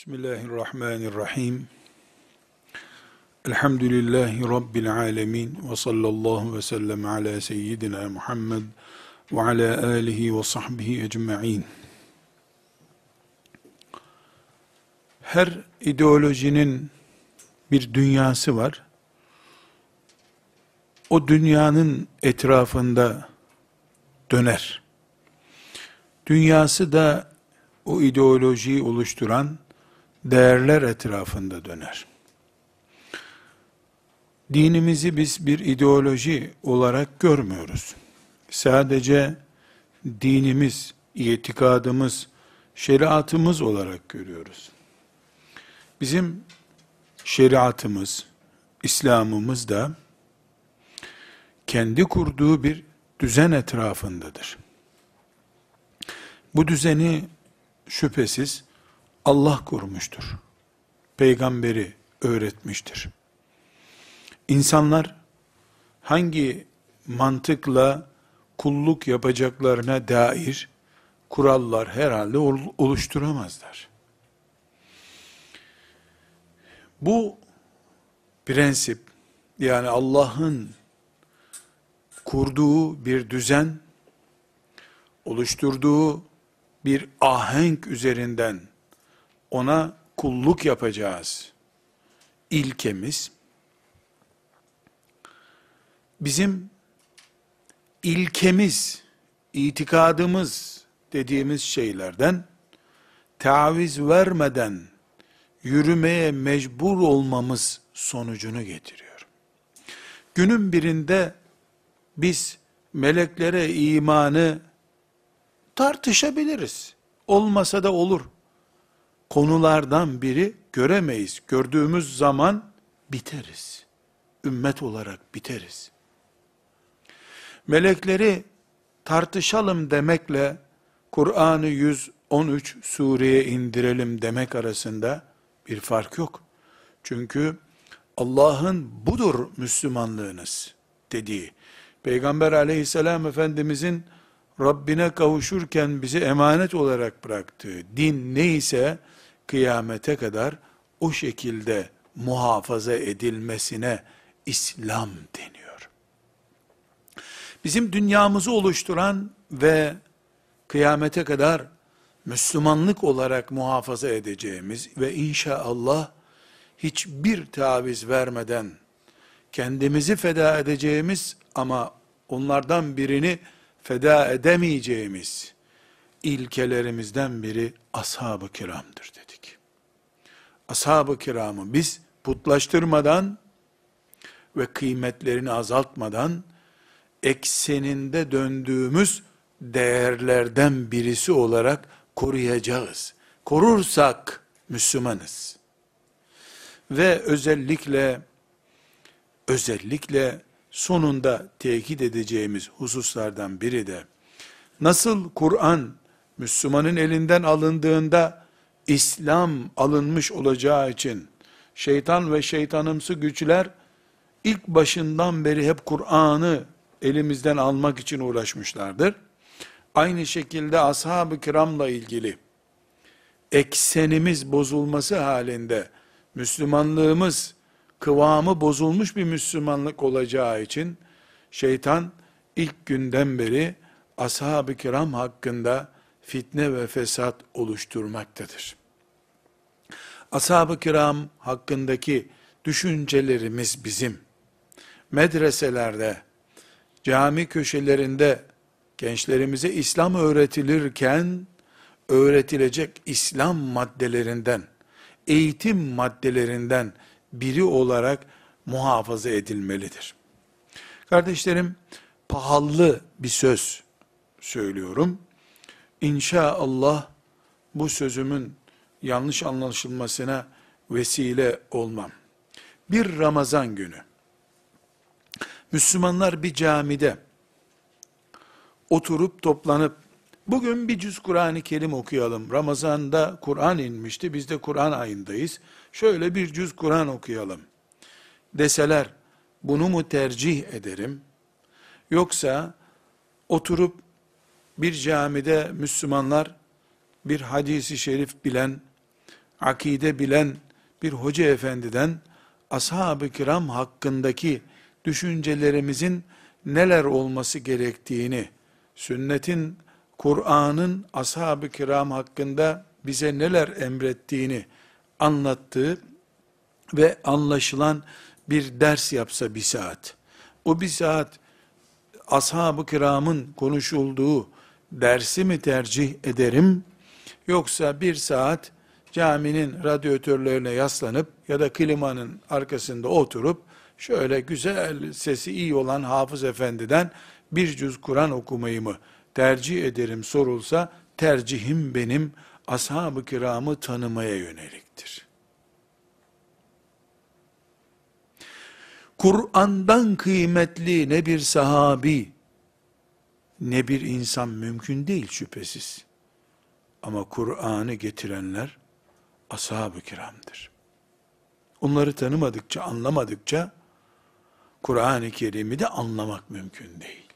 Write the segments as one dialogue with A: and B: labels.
A: Bismillahirrahmanirrahim. Elhamdülillahi Rabbil alemin. Ve sallallahu ve sellem ala seyyidina Muhammed ve ala alihi ve sahbihi ecma'in. Her ideolojinin bir dünyası var. O dünyanın etrafında döner. Dünyası da o ideolojiyi oluşturan değerler etrafında döner. Dinimizi biz bir ideoloji olarak görmüyoruz. Sadece dinimiz, itikadımız, şeriatımız olarak görüyoruz. Bizim şeriatımız, İslam'ımız da kendi kurduğu bir düzen etrafındadır. Bu düzeni şüphesiz Allah kurmuştur. Peygamberi öğretmiştir. İnsanlar hangi mantıkla kulluk yapacaklarına dair kurallar herhalde oluşturamazlar. Bu prensip yani Allah'ın kurduğu bir düzen, oluşturduğu bir ahenk üzerinden ona kulluk yapacağız. İlkemiz, bizim ilkemiz, itikadımız dediğimiz şeylerden taviz vermeden yürümeye mecbur olmamız sonucunu getiriyor. Günün birinde biz meleklere imanı tartışabiliriz. Olmasa da olur konulardan biri göremeyiz. Gördüğümüz zaman biteriz. Ümmet olarak biteriz. Melekleri tartışalım demekle Kur'an'ı 113 sureye indirelim demek arasında bir fark yok. Çünkü Allah'ın budur Müslümanlığınız dediği, Peygamber aleyhisselam efendimizin Rabbine kavuşurken bizi emanet olarak bıraktığı din neyse, kıyamete kadar o şekilde muhafaza edilmesine İslam deniyor. Bizim dünyamızı oluşturan ve kıyamete kadar Müslümanlık olarak muhafaza edeceğimiz ve inşallah hiçbir taviz vermeden kendimizi feda edeceğimiz ama onlardan birini feda edemeyeceğimiz ilkelerimizden biri ashab-ı kiramdır dedik. Ashab-ı kiramı biz putlaştırmadan ve kıymetlerini azaltmadan ekseninde döndüğümüz değerlerden birisi olarak koruyacağız. Korursak Müslümanız. Ve özellikle özellikle sonunda tekit edeceğimiz hususlardan biri de nasıl Kur'an Müslümanın elinden alındığında İslam alınmış olacağı için şeytan ve şeytanımsı güçler ilk başından beri hep Kur'an'ı elimizden almak için uğraşmışlardır. Aynı şekilde ashab-ı kiramla ilgili eksenimiz bozulması halinde Müslümanlığımız kıvamı bozulmuş bir Müslümanlık olacağı için şeytan ilk günden beri ashab-ı kiram hakkında fitne ve fesat oluşturmaktadır. Ashab-ı kiram hakkındaki düşüncelerimiz bizim medreselerde, cami köşelerinde gençlerimize İslam öğretilirken öğretilecek İslam maddelerinden, eğitim maddelerinden biri olarak muhafaza edilmelidir. Kardeşlerim, pahalı bir söz söylüyorum. İnşallah bu sözümün yanlış anlaşılmasına vesile olmam. Bir Ramazan günü, Müslümanlar bir camide oturup toplanıp, bugün bir cüz Kur'an-ı Kerim okuyalım. Ramazan'da Kur'an inmişti, biz de Kur'an ayındayız. Şöyle bir cüz Kur'an okuyalım. Deseler, bunu mu tercih ederim? Yoksa oturup bir camide Müslümanlar bir hadisi şerif bilen, akide bilen bir hoca efendiden ashab-ı kiram hakkındaki düşüncelerimizin neler olması gerektiğini, sünnetin, Kur'an'ın ashab-ı kiram hakkında bize neler emrettiğini anlattığı ve anlaşılan bir ders yapsa bir saat. O bir saat ashab-ı kiramın konuşulduğu dersi mi tercih ederim, yoksa bir saat caminin radyatörlerine yaslanıp ya da klimanın arkasında oturup şöyle güzel sesi iyi olan Hafız Efendi'den bir cüz Kur'an okumayı mı tercih ederim sorulsa tercihim benim ashab-ı kiramı tanımaya yöneliktir. Kur'an'dan kıymetli ne bir sahabi, ne bir insan mümkün değil şüphesiz. Ama Kur'an'ı getirenler ashab-ı kiramdır. Onları tanımadıkça, anlamadıkça Kur'an-ı Kerim'i de anlamak mümkün değil.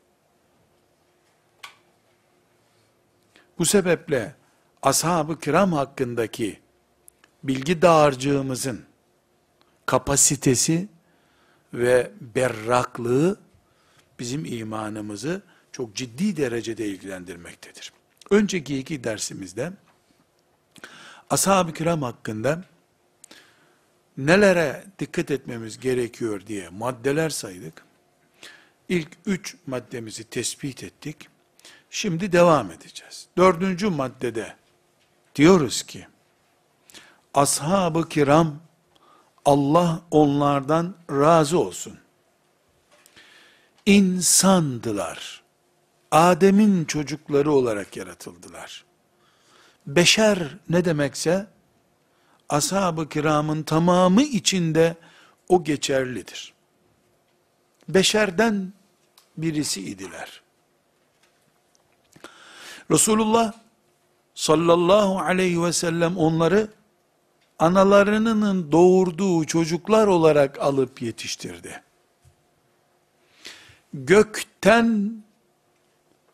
A: Bu sebeple ashab-ı kiram hakkındaki bilgi dağarcığımızın kapasitesi ve berraklığı bizim imanımızı çok ciddi derecede ilgilendirmektedir. Önceki iki dersimizde ashab-ı kiram hakkında nelere dikkat etmemiz gerekiyor diye maddeler saydık. İlk üç maddemizi tespit ettik. Şimdi devam edeceğiz. Dördüncü maddede diyoruz ki, ashab-ı kiram, Allah onlardan razı olsun. İnsandılar. Adem'in çocukları olarak yaratıldılar. Beşer ne demekse, ashab-ı kiramın tamamı içinde o geçerlidir. Beşerden birisi idiler. Resulullah sallallahu aleyhi ve sellem onları analarının doğurduğu çocuklar olarak alıp yetiştirdi. Gökten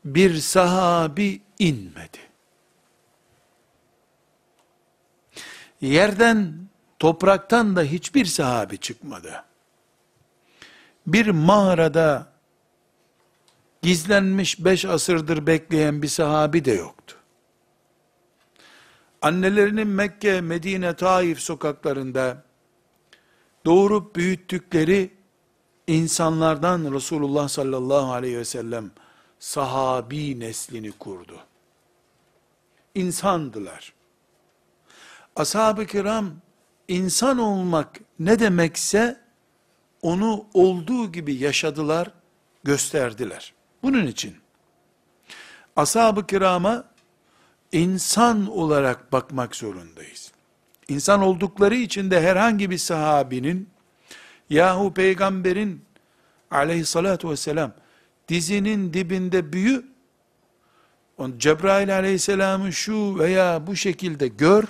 A: bir sahabi inmedi. Yerden, topraktan da hiçbir sahabi çıkmadı. Bir mağarada gizlenmiş beş asırdır bekleyen bir sahabi de yoktu. Annelerinin Mekke, Medine, Taif sokaklarında doğurup büyüttükleri insanlardan Resulullah sallallahu aleyhi ve sellem sahabi neslini kurdu. İnsandılar. Ashab-ı kiram insan olmak ne demekse onu olduğu gibi yaşadılar, gösterdiler. Bunun için ashab-ı kirama insan olarak bakmak zorundayız. İnsan oldukları için de herhangi bir sahabinin yahu peygamberin aleyhissalatu vesselam dizinin dibinde büyü Cebrail aleyhisselamı şu veya bu şekilde gör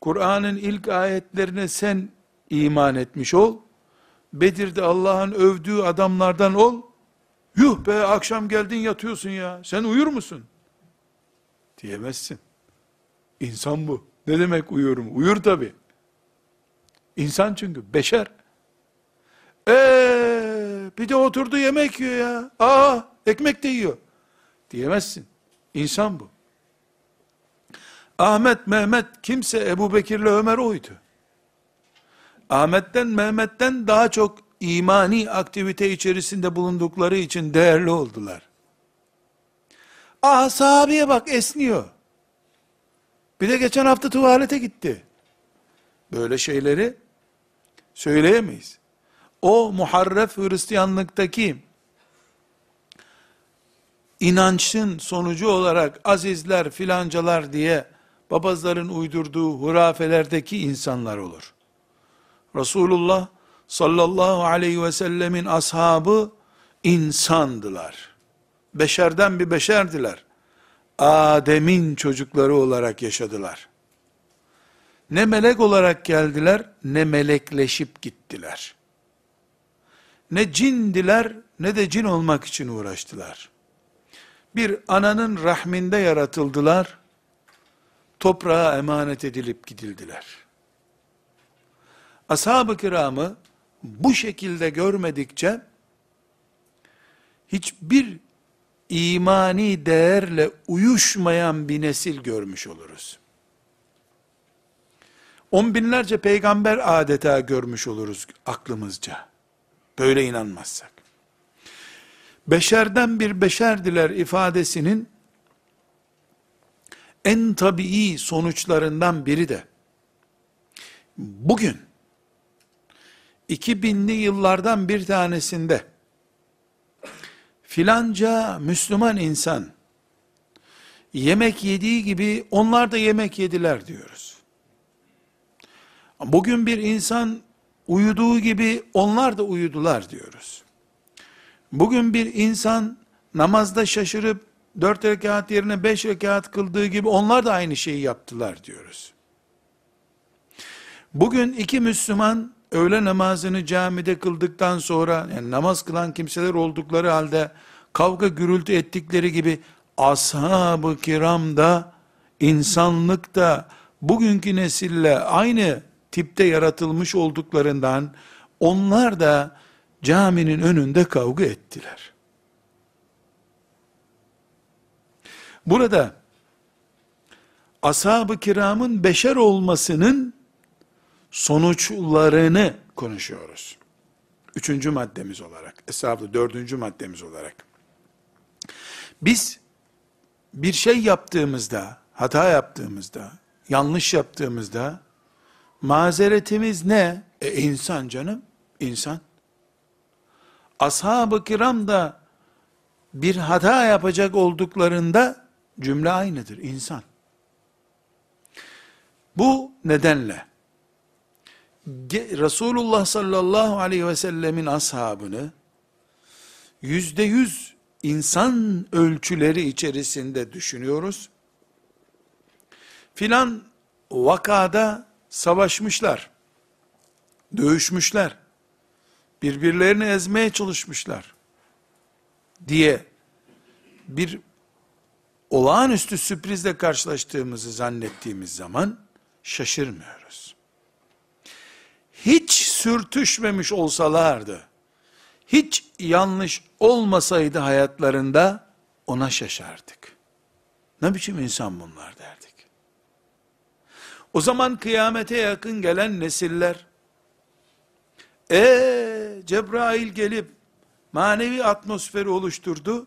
A: Kur'an'ın ilk ayetlerine sen iman etmiş ol Bedir'de Allah'ın övdüğü adamlardan ol Yuh be akşam geldin yatıyorsun ya. Sen uyur musun? Diyemezsin. İnsan bu. Ne demek uyuyorum? Uyur tabi. İnsan çünkü. Beşer. Eee bir de oturdu yemek yiyor ya. Aa ekmek de yiyor. Diyemezsin. İnsan bu. Ahmet, Mehmet kimse Ebu Bekir'le Ömer oydu. Ahmet'ten, Mehmet'ten daha çok imani aktivite içerisinde bulundukları için değerli oldular. Ah sahabeye bak esniyor. Bir de geçen hafta tuvalete gitti. Böyle şeyleri söyleyemeyiz. O muharref Hristiyanlıktaki inançın sonucu olarak azizler filancalar diye babazların uydurduğu hurafelerdeki insanlar olur. Resulullah sallallahu aleyhi ve sellemin ashabı insandılar. Beşerden bir beşerdiler. Adem'in çocukları olarak yaşadılar. Ne melek olarak geldiler, ne melekleşip gittiler. Ne cindiler, ne de cin olmak için uğraştılar. Bir ananın rahminde yaratıldılar, toprağa emanet edilip gidildiler. Ashab-ı kiramı bu şekilde görmedikçe hiçbir imani değerle uyuşmayan bir nesil görmüş oluruz. On binlerce peygamber adeta görmüş oluruz aklımızca. Böyle inanmazsak. Beşerden bir beşerdiler ifadesinin en tabii sonuçlarından biri de bugün 2000'li yıllardan bir tanesinde filanca Müslüman insan yemek yediği gibi onlar da yemek yediler diyoruz. Bugün bir insan uyuduğu gibi onlar da uyudular diyoruz. Bugün bir insan namazda şaşırıp dört rekat yerine beş rekat kıldığı gibi onlar da aynı şeyi yaptılar diyoruz. Bugün iki Müslüman öğle namazını camide kıldıktan sonra yani namaz kılan kimseler oldukları halde kavga gürültü ettikleri gibi ashab-ı kiram da insanlık da bugünkü nesille aynı tipte yaratılmış olduklarından onlar da caminin önünde kavga ettiler. Burada ashab-ı kiramın beşer olmasının sonuçlarını konuşuyoruz. Üçüncü maddemiz olarak, estağfurullah dördüncü maddemiz olarak. Biz bir şey yaptığımızda, hata yaptığımızda, yanlış yaptığımızda, mazeretimiz ne? E insan canım, insan. Ashab-ı kiram da bir hata yapacak olduklarında cümle aynıdır, insan. Bu nedenle Resulullah sallallahu aleyhi ve sellemin ashabını yüzde yüz insan ölçüleri içerisinde düşünüyoruz. Filan vakada savaşmışlar, dövüşmüşler, birbirlerini ezmeye çalışmışlar diye bir olağanüstü sürprizle karşılaştığımızı zannettiğimiz zaman şaşırmıyoruz. Hiç sürtüşmemiş olsalardı, hiç yanlış olmasaydı hayatlarında ona şaşardık. Ne biçim insan bunlar derdik. O zaman kıyamete yakın gelen nesiller, e Cebrail gelip manevi atmosferi oluşturdu,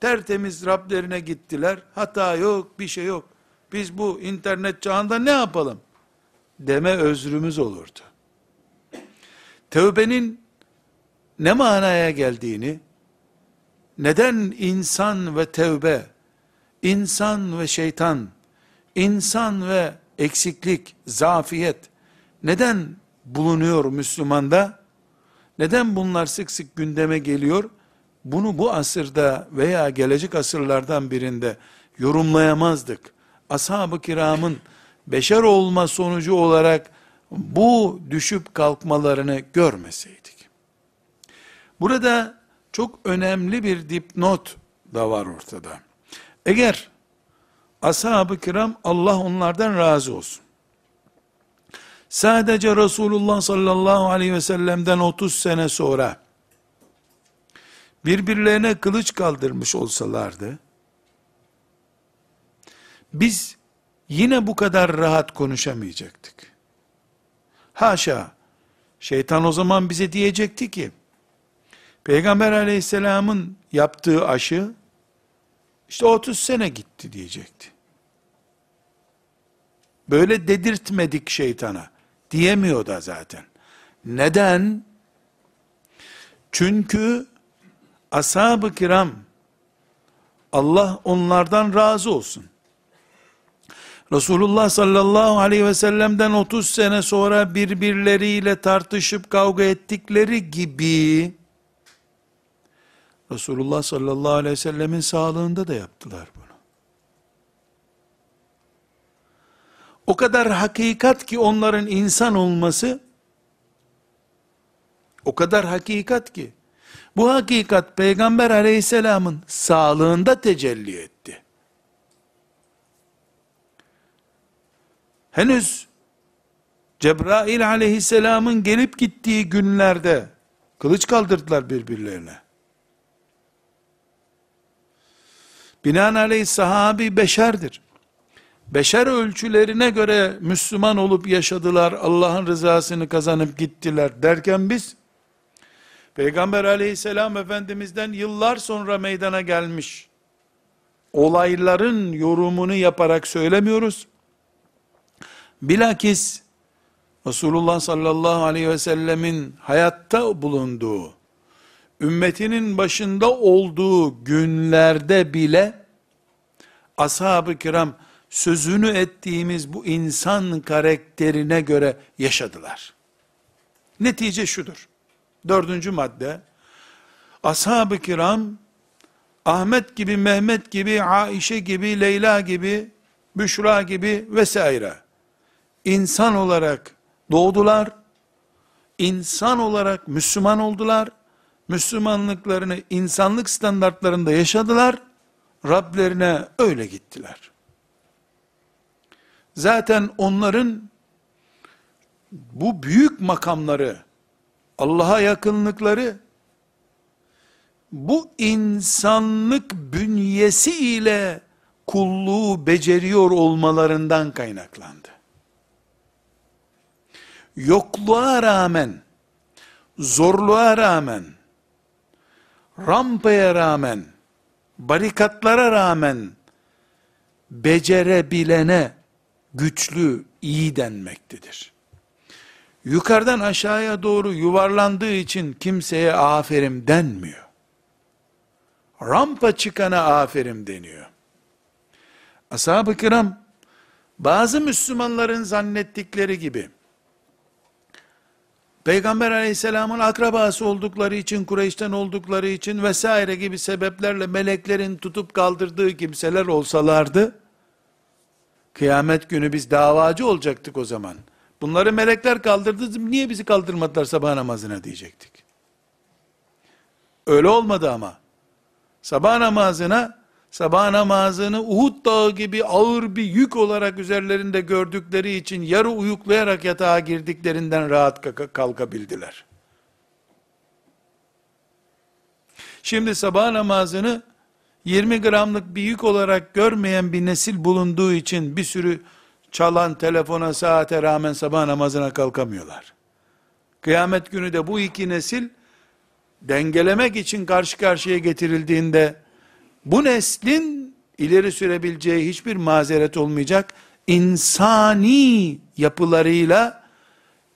A: tertemiz Rablerine gittiler, hata yok, bir şey yok. Biz bu internet çağında ne yapalım? Deme özrümüz olurdu. Tevbenin ne manaya geldiğini, neden insan ve tevbe, insan ve şeytan, insan ve eksiklik, zafiyet, neden bulunuyor Müslümanda? Neden bunlar sık sık gündeme geliyor? Bunu bu asırda veya gelecek asırlardan birinde yorumlayamazdık. Ashab-ı kiramın beşer olma sonucu olarak bu düşüp kalkmalarını görmeseydik. Burada çok önemli bir dipnot da var ortada. Eğer ashab-ı kiram Allah onlardan razı olsun. Sadece Resulullah sallallahu aleyhi ve sellem'den 30 sene sonra birbirlerine kılıç kaldırmış olsalardı, biz yine bu kadar rahat konuşamayacaktık. Haşa, şeytan o zaman bize diyecekti ki, Peygamber aleyhisselamın yaptığı aşı, işte 30 sene gitti diyecekti. Böyle dedirtmedik şeytana. Diyemiyor da zaten. Neden? Çünkü ashab-ı kiram Allah onlardan razı olsun. Resulullah sallallahu aleyhi ve sellem'den 30 sene sonra birbirleriyle tartışıp kavga ettikleri gibi Resulullah sallallahu aleyhi ve sellemin sağlığında da yaptılar bunu. O kadar hakikat ki onların insan olması, o kadar hakikat ki, bu hakikat Peygamber aleyhisselamın sağlığında tecelli etti. henüz Cebrail aleyhisselamın gelip gittiği günlerde kılıç kaldırdılar birbirlerine. Binaenaleyh sahabi beşerdir. Beşer ölçülerine göre Müslüman olup yaşadılar, Allah'ın rızasını kazanıp gittiler derken biz, Peygamber aleyhisselam efendimizden yıllar sonra meydana gelmiş, olayların yorumunu yaparak söylemiyoruz. Bilakis, Resulullah sallallahu aleyhi ve sellemin hayatta bulunduğu, ümmetinin başında olduğu günlerde bile, ashab-ı kiram, sözünü ettiğimiz bu insan karakterine göre yaşadılar. Netice şudur. Dördüncü madde, ashab-ı kiram, Ahmet gibi, Mehmet gibi, Aişe gibi, Leyla gibi, Büşra gibi vesaire, insan olarak doğdular, insan olarak Müslüman oldular, Müslümanlıklarını insanlık standartlarında yaşadılar, Rablerine öyle gittiler. Zaten onların bu büyük makamları, Allah'a yakınlıkları, bu insanlık bünyesi ile kulluğu beceriyor olmalarından kaynaklandı. Yokluğa rağmen, zorluğa rağmen, rampaya rağmen, barikatlara rağmen, becerebilene güçlü, iyi denmektedir. Yukarıdan aşağıya doğru yuvarlandığı için kimseye aferin denmiyor. Rampa çıkana aferin deniyor. Ashab-ı kiram, bazı Müslümanların zannettikleri gibi, Peygamber aleyhisselamın akrabası oldukları için, Kureyş'ten oldukları için vesaire gibi sebeplerle meleklerin tutup kaldırdığı kimseler olsalardı, Kıyamet günü biz davacı olacaktık o zaman. Bunları melekler kaldırdı, niye bizi kaldırmadılar sabah namazına diyecektik. Öyle olmadı ama. Sabah namazına, sabah namazını Uhud dağı gibi ağır bir yük olarak üzerlerinde gördükleri için yarı uyuklayarak yatağa girdiklerinden rahat kalkabildiler. Şimdi sabah namazını 20 gramlık bir yük olarak görmeyen bir nesil bulunduğu için bir sürü çalan telefona saate rağmen sabah namazına kalkamıyorlar. Kıyamet günü de bu iki nesil dengelemek için karşı karşıya getirildiğinde bu neslin ileri sürebileceği hiçbir mazeret olmayacak. insani yapılarıyla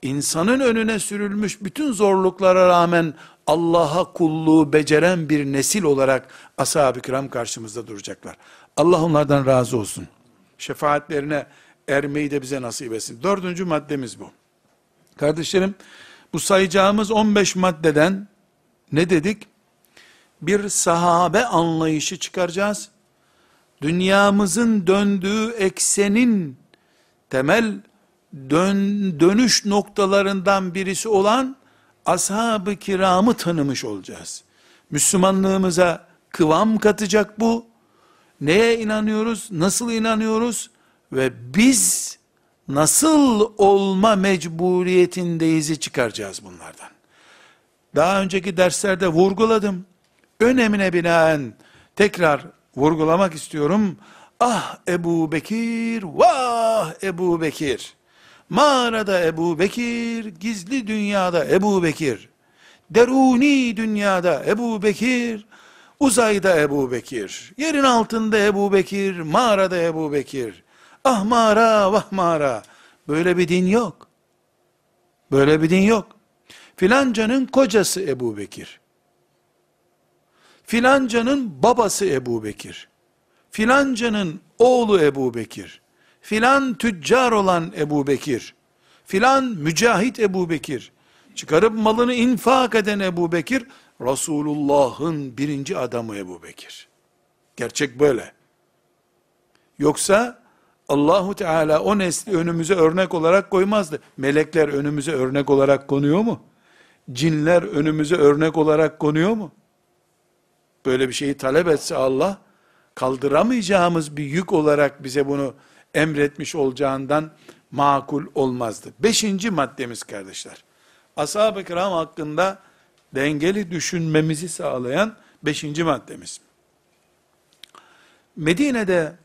A: insanın önüne sürülmüş bütün zorluklara rağmen Allah'a kulluğu beceren bir nesil olarak ashab-ı kiram karşımızda duracaklar. Allah onlardan razı olsun. Şefaatlerine ermeyi de bize nasip etsin. Dördüncü maddemiz bu. Kardeşlerim, bu sayacağımız 15 maddeden ne dedik? Bir sahabe anlayışı çıkaracağız. Dünyamızın döndüğü eksenin temel dön, dönüş noktalarından birisi olan ashab-ı kiramı tanımış olacağız. Müslümanlığımıza kıvam katacak bu. Neye inanıyoruz? Nasıl inanıyoruz? Ve biz nasıl olma mecburiyetindeyiz'i çıkaracağız bunlardan. Daha önceki derslerde vurguladım. Önemine binaen tekrar vurgulamak istiyorum. Ah Ebu Bekir, vah Ebu Bekir. Mağarada Ebu Bekir, gizli dünyada Ebu Bekir, deruni dünyada Ebu Bekir, uzayda Ebu Bekir, yerin altında Ebu Bekir, mağarada Ebu Bekir. Ah mağara, vah mağara. Böyle bir din yok. Böyle bir din yok. Filancanın kocası Ebu Bekir. Filancanın babası Ebu Bekir. Filancanın oğlu Ebu Bekir filan tüccar olan Ebu Bekir, filan mücahit Ebu Bekir, çıkarıp malını infak eden Ebu Bekir, Resulullah'ın birinci adamı Ebu Bekir. Gerçek böyle. Yoksa Allahu Teala o nesli önümüze örnek olarak koymazdı. Melekler önümüze örnek olarak konuyor mu? Cinler önümüze örnek olarak konuyor mu? Böyle bir şeyi talep etse Allah, kaldıramayacağımız bir yük olarak bize bunu emretmiş olacağından makul olmazdı. Beşinci maddemiz kardeşler. Ashab-ı kiram hakkında dengeli düşünmemizi sağlayan beşinci maddemiz. Medine'de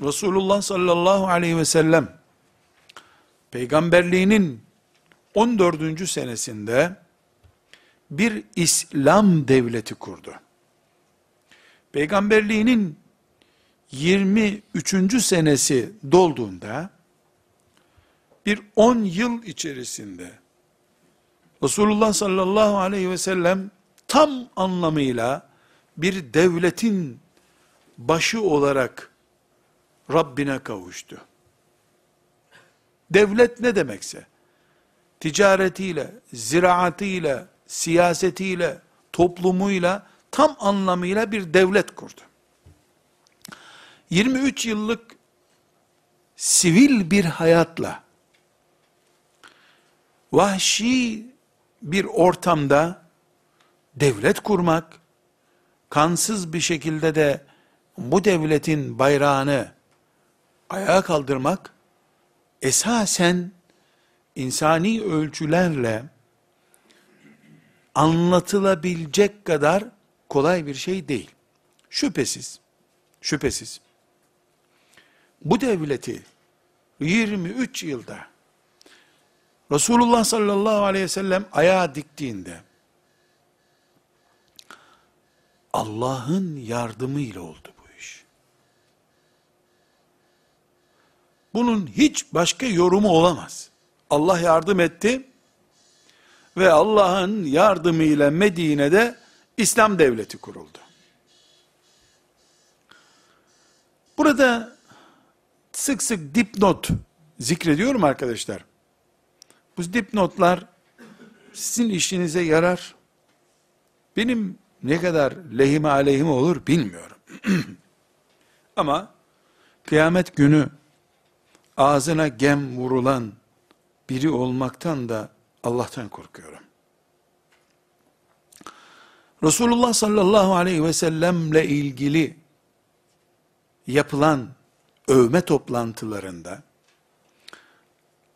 A: Resulullah sallallahu aleyhi ve sellem peygamberliğinin 14. senesinde bir İslam devleti kurdu. Peygamberliğinin 23. senesi dolduğunda bir 10 yıl içerisinde Resulullah sallallahu aleyhi ve sellem tam anlamıyla bir devletin başı olarak Rabbine kavuştu. Devlet ne demekse, ticaretiyle, ziraatiyle, siyasetiyle, toplumuyla, tam anlamıyla bir devlet kurdu. 23 yıllık sivil bir hayatla, vahşi bir ortamda devlet kurmak, kansız bir şekilde de bu devletin bayrağını ayağa kaldırmak, esasen insani ölçülerle anlatılabilecek kadar kolay bir şey değil. Şüphesiz, şüphesiz. Bu devleti 23 yılda Resulullah sallallahu aleyhi ve sellem ayağa diktiğinde Allah'ın yardımıyla oldu bu iş. Bunun hiç başka yorumu olamaz. Allah yardım etti ve Allah'ın yardımıyla Medine'de İslam devleti kuruldu. Burada sık sık dipnot zikrediyorum arkadaşlar. Bu dipnotlar sizin işinize yarar. Benim ne kadar lehime aleyhime olur bilmiyorum. Ama kıyamet günü ağzına gem vurulan biri olmaktan da Allah'tan korkuyorum. Resulullah sallallahu aleyhi ve sellemle ilgili yapılan övme toplantılarında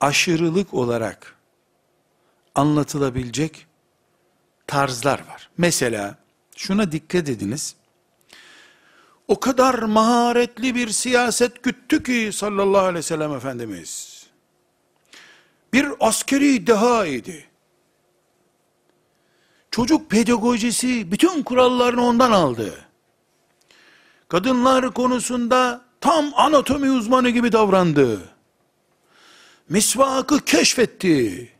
A: aşırılık olarak anlatılabilecek tarzlar var. Mesela şuna dikkat ediniz. O kadar maharetli bir siyaset güttü ki sallallahu aleyhi ve sellem Efendimiz. Bir askeri deha idi. Çocuk pedagojisi bütün kurallarını ondan aldı. Kadınlar konusunda tam anatomi uzmanı gibi davrandı. Misvakı keşfetti.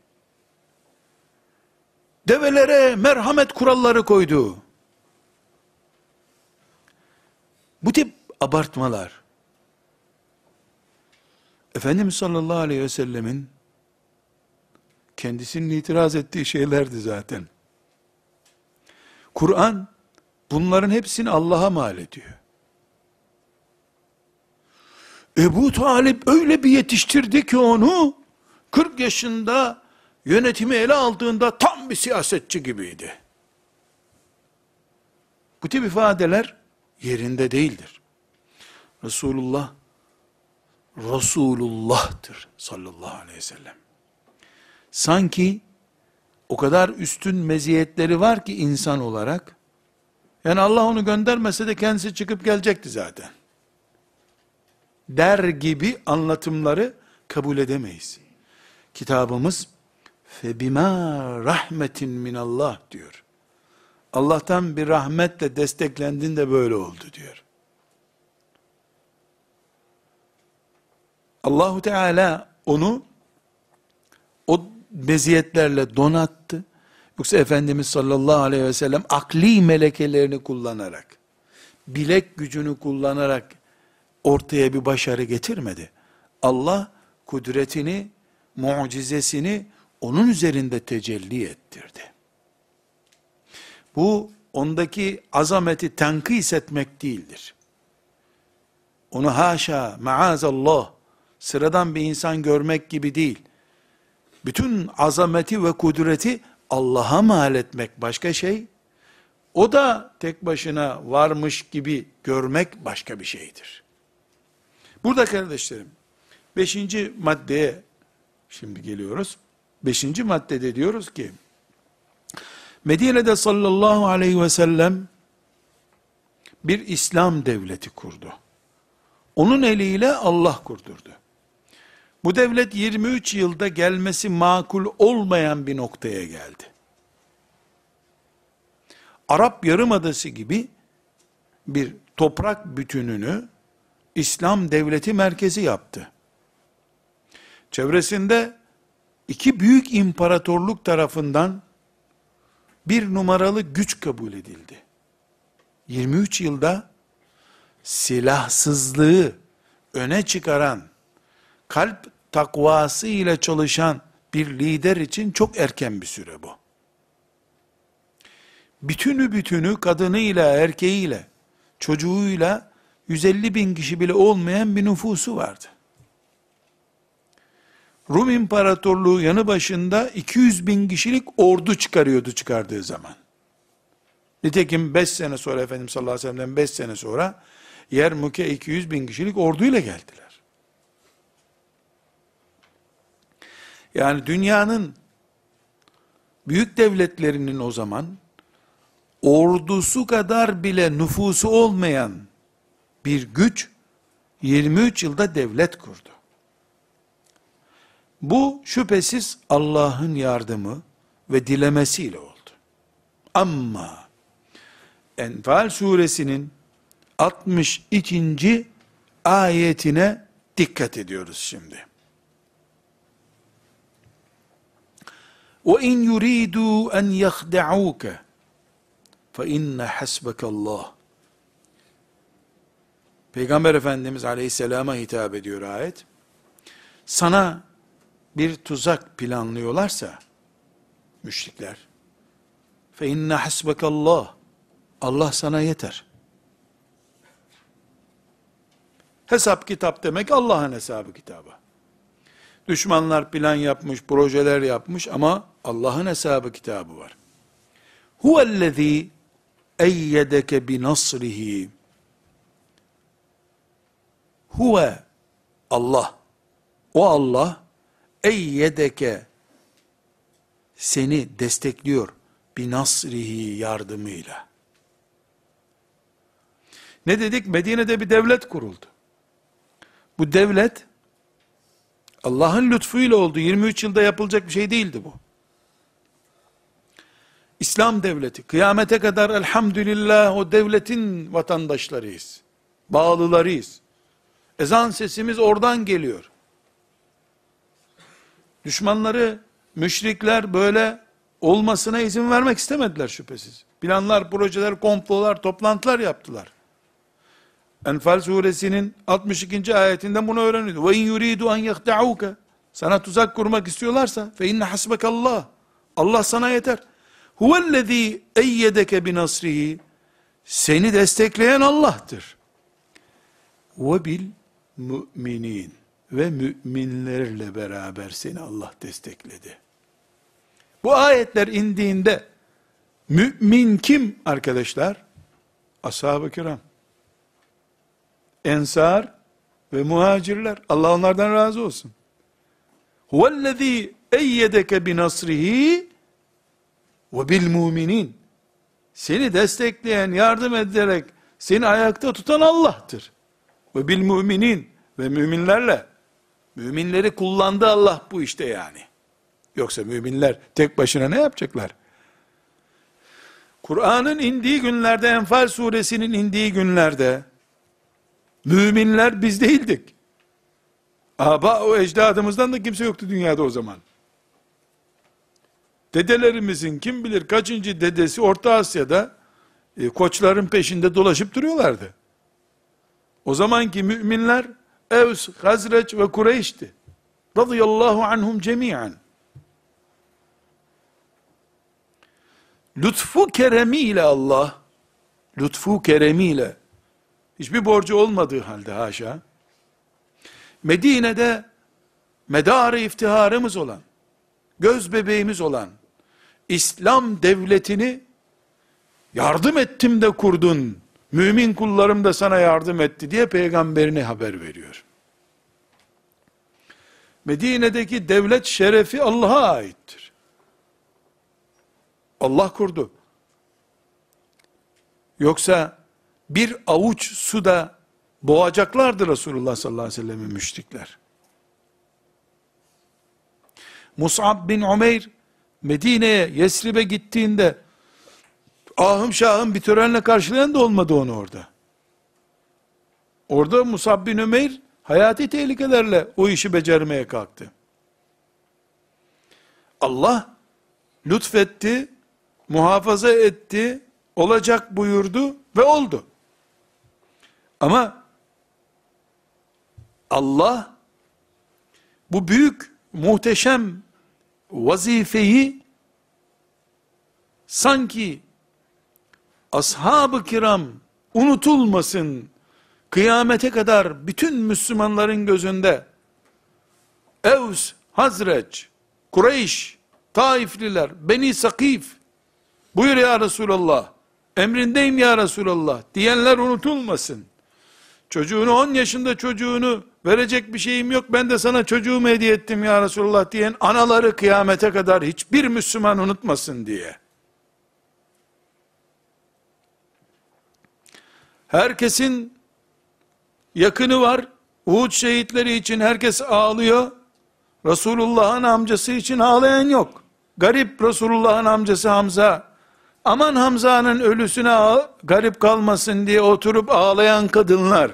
A: Develere merhamet kuralları koydu. Bu tip abartmalar, Efendimiz sallallahu aleyhi ve sellemin kendisinin itiraz ettiği şeylerdi zaten. Kur'an bunların hepsini Allah'a mal ediyor. Ebu Talip öyle bir yetiştirdi ki onu 40 yaşında yönetimi ele aldığında tam bir siyasetçi gibiydi. Bu tip ifadeler yerinde değildir. Resulullah Resulullah'tır sallallahu aleyhi ve sellem. Sanki o kadar üstün meziyetleri var ki insan olarak, yani Allah onu göndermese de kendisi çıkıp gelecekti zaten. Der gibi anlatımları kabul edemeyiz. Kitabımız, febima rahmetin minallah diyor. Allah'tan bir rahmetle desteklendin de böyle oldu diyor. Allahu Teala onu o meziyetlerle donattı. Yoksa Efendimiz sallallahu aleyhi ve sellem akli melekelerini kullanarak, bilek gücünü kullanarak ortaya bir başarı getirmedi. Allah kudretini, mucizesini onun üzerinde tecelli ettirdi. Bu ondaki azameti tenkis etmek değildir. Onu haşa, maazallah, sıradan bir insan görmek gibi değil. Bütün azameti ve kudreti Allah'a mal etmek başka şey. O da tek başına varmış gibi görmek başka bir şeydir. Burada kardeşlerim, Beşinci maddeye şimdi geliyoruz. Beşinci maddede diyoruz ki, Medine'de sallallahu aleyhi ve sellem bir İslam devleti kurdu. Onun eliyle Allah kurdurdu. Bu devlet 23 yılda gelmesi makul olmayan bir noktaya geldi. Arap Yarımadası gibi bir toprak bütününü İslam devleti merkezi yaptı. Çevresinde iki büyük imparatorluk tarafından bir numaralı güç kabul edildi. 23 yılda silahsızlığı öne çıkaran, kalp takvası ile çalışan bir lider için çok erken bir süre bu. Bütünü bütünü kadınıyla, erkeğiyle, çocuğuyla 150 bin kişi bile olmayan bir nüfusu vardı. Rum İmparatorluğu yanı başında 200 bin kişilik ordu çıkarıyordu çıkardığı zaman. Nitekim 5 sene sonra Efendimiz sallallahu aleyhi ve sellem'den 5 sene sonra Yermuk'e 200 bin kişilik orduyla geldiler. Yani dünyanın büyük devletlerinin o zaman ordusu kadar bile nüfusu olmayan bir güç 23 yılda devlet kurdu. Bu şüphesiz Allah'ın yardımı ve dilemesiyle oldu. Ama Enfal suresinin 62. ayetine dikkat ediyoruz şimdi. وَاِنْ يُرِيدُوا اَنْ يَخْدَعُوكَ فَاِنَّ حَسْبَكَ اللّٰهِ Peygamber Efendimiz Aleyhisselam'a hitap ediyor ayet. Sana bir tuzak planlıyorlarsa, müşrikler, fe inne hasbekallah, Allah sana yeter. Hesap kitap demek Allah'ın hesabı kitabı. Düşmanlar plan yapmış, projeler yapmış ama Allah'ın hesabı kitabı var. Huvellezî eyyedeke bi nasrihi. Huve Allah. O Allah eyyedeke seni destekliyor bi nasrihi yardımıyla. Ne dedik? Medine'de bir devlet kuruldu. Bu devlet Allah'ın lütfuyla oldu. 23 yılda yapılacak bir şey değildi bu. İslam devleti. Kıyamete kadar elhamdülillah o devletin vatandaşlarıyız. Bağlılarıyız. Ezan sesimiz oradan geliyor. Düşmanları, müşrikler böyle olmasına izin vermek istemediler şüphesiz. Planlar, projeler, komplolar, toplantılar yaptılar. Enfal suresinin 62. ayetinden bunu öğreniyordu. Ve in yuridu en yehtauke. Sana tuzak kurmak istiyorlarsa fe inne hasbekallah. Allah sana yeter. Huvellezî eyyedeke bi nasrihi. Seni destekleyen Allah'tır. Ve bil müminin ve müminlerle beraber seni Allah destekledi. Bu ayetler indiğinde mümin kim arkadaşlar? Ashab-ı kiram. Ensar ve muhacirler. Allah onlardan razı olsun. Huvellezî eyyedeke bi nasrihi ve bil muminin. Seni destekleyen, yardım ederek seni ayakta tutan Allah'tır. Ve bil müminin ve müminlerle Müminleri kullandı Allah bu işte yani. Yoksa müminler tek başına ne yapacaklar? Kur'an'ın indiği günlerde, Enfal suresinin indiği günlerde, müminler biz değildik. Aba o ecdadımızdan da kimse yoktu dünyada o zaman. Dedelerimizin kim bilir kaçıncı dedesi Orta Asya'da e, koçların peşinde dolaşıp duruyorlardı. O zamanki müminler Evs, Hazreç ve Kureyş'ti. Radıyallahu anhum cemiyen. Lütfu keremiyle Allah, lütfu keremiyle, hiçbir borcu olmadığı halde haşa, Medine'de medarı iftiharımız olan, göz bebeğimiz olan, İslam devletini yardım ettim de kurdun mümin kullarım da sana yardım etti diye peygamberine haber veriyor. Medine'deki devlet şerefi Allah'a aittir. Allah kurdu. Yoksa bir avuç suda boğacaklardı Resulullah sallallahu aleyhi ve sellem'i müşrikler. Mus'ab bin Umeyr Medine'ye, Yesrib'e gittiğinde ahım şahım bir törenle karşılayan da olmadı onu orada. Orada Musab bin Umeyr hayati tehlikelerle o işi becermeye kalktı. Allah lütfetti, muhafaza etti, olacak buyurdu ve oldu. Ama Allah bu büyük, muhteşem vazifeyi sanki ashab-ı kiram unutulmasın, kıyamete kadar bütün Müslümanların gözünde. Evs, Hazreç, Kureyş, Taifliler, Beni Sakif, buyur ya Resulallah, emrindeyim ya Resulallah diyenler unutulmasın. Çocuğunu 10 yaşında çocuğunu verecek bir şeyim yok. Ben de sana çocuğumu hediye ettim ya Resulallah diyen anaları kıyamete kadar hiçbir Müslüman unutmasın diye. Herkesin yakını var. Uhud şehitleri için herkes ağlıyor. Resulullah'ın amcası için ağlayan yok. Garip Resulullah'ın amcası Hamza. Aman Hamza'nın ölüsüne garip kalmasın diye oturup ağlayan kadınlar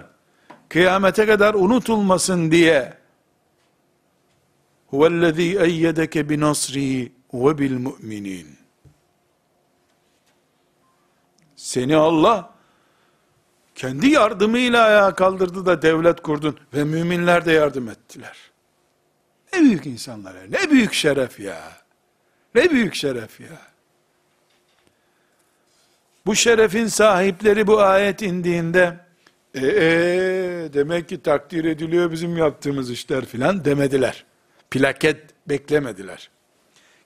A: kıyamete kadar unutulmasın diye huvellezî eyyedeke binasrihi ve bil mu'minin seni Allah kendi yardımıyla ayağa kaldırdı da devlet kurdun ve müminler de yardım ettiler. Ne büyük insanlar ya, ne büyük şeref ya. Ne büyük şeref ya. Bu şerefin sahipleri bu ayet indiğinde ee, demek ki takdir ediliyor bizim yaptığımız işler filan demediler. Plaket beklemediler.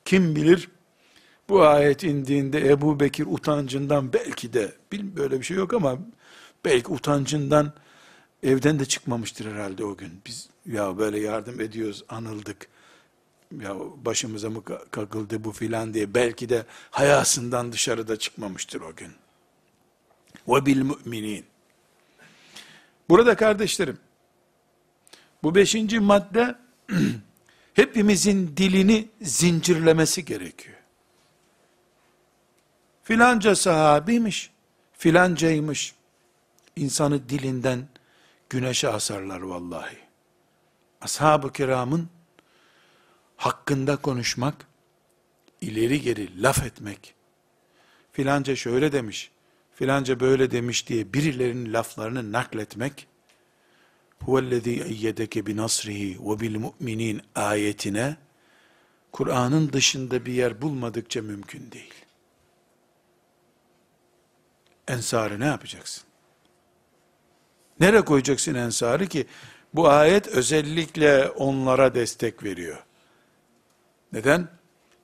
A: Kim bilir bu ayet indiğinde Ebu Bekir utancından belki de böyle bir şey yok ama belki utancından evden de çıkmamıştır herhalde o gün. Biz ya böyle yardım ediyoruz anıldık. Ya başımıza mı kakıldı bu filan diye belki de hayasından dışarıda çıkmamıştır o gün. Ve bil müminin. Burada kardeşlerim, bu beşinci madde, hepimizin dilini zincirlemesi gerekiyor. Filanca sahabiymiş, filancaymış, insanı dilinden güneşe asarlar vallahi. Ashab-ı kiramın hakkında konuşmak, ileri geri laf etmek, filanca şöyle demiş, filanca böyle demiş diye birilerinin laflarını nakletmek, huvellezî eyyedeke bi nasrihi ve bil mu'minin ayetine, Kur'an'ın dışında bir yer bulmadıkça mümkün değil. Ensarı ne yapacaksın? Nereye koyacaksın ensarı ki? Bu ayet özellikle onlara destek veriyor. Neden?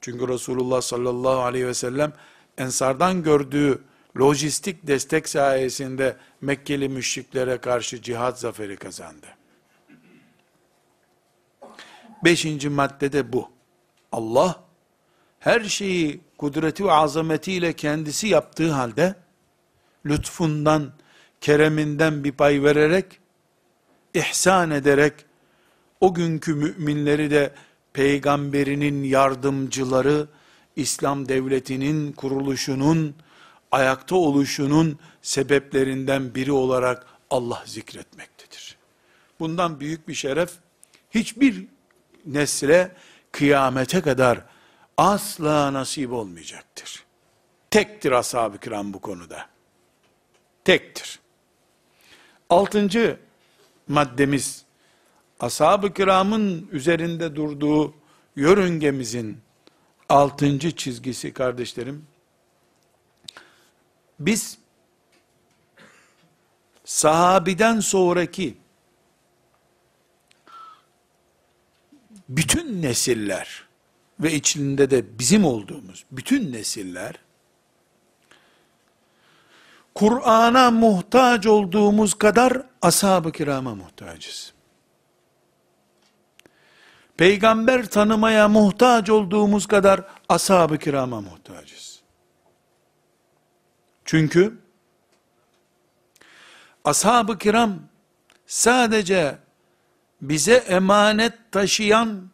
A: Çünkü Resulullah sallallahu aleyhi ve sellem ensardan gördüğü lojistik destek sayesinde Mekkeli müşriklere karşı cihat zaferi kazandı. Beşinci maddede bu. Allah her şeyi kudreti ve azametiyle kendisi yaptığı halde lütfundan, kereminden bir pay vererek, ihsan ederek, o günkü müminleri de peygamberinin yardımcıları, İslam devletinin kuruluşunun ayakta oluşunun sebeplerinden biri olarak Allah zikretmektedir. Bundan büyük bir şeref hiçbir nesle kıyamete kadar asla nasip olmayacaktır. Tektir ashab-ı kiram bu konuda. Tektir. Altıncı maddemiz, ashab-ı kiramın üzerinde durduğu yörüngemizin altıncı çizgisi kardeşlerim, biz sahabiden sonraki bütün nesiller ve içinde de bizim olduğumuz bütün nesiller Kur'an'a muhtaç olduğumuz kadar ashab-ı kirama muhtacız. peygamber tanımaya muhtaç olduğumuz kadar ashab-ı kirama muhtacız. Çünkü ashab-ı kiram sadece bize emanet taşıyan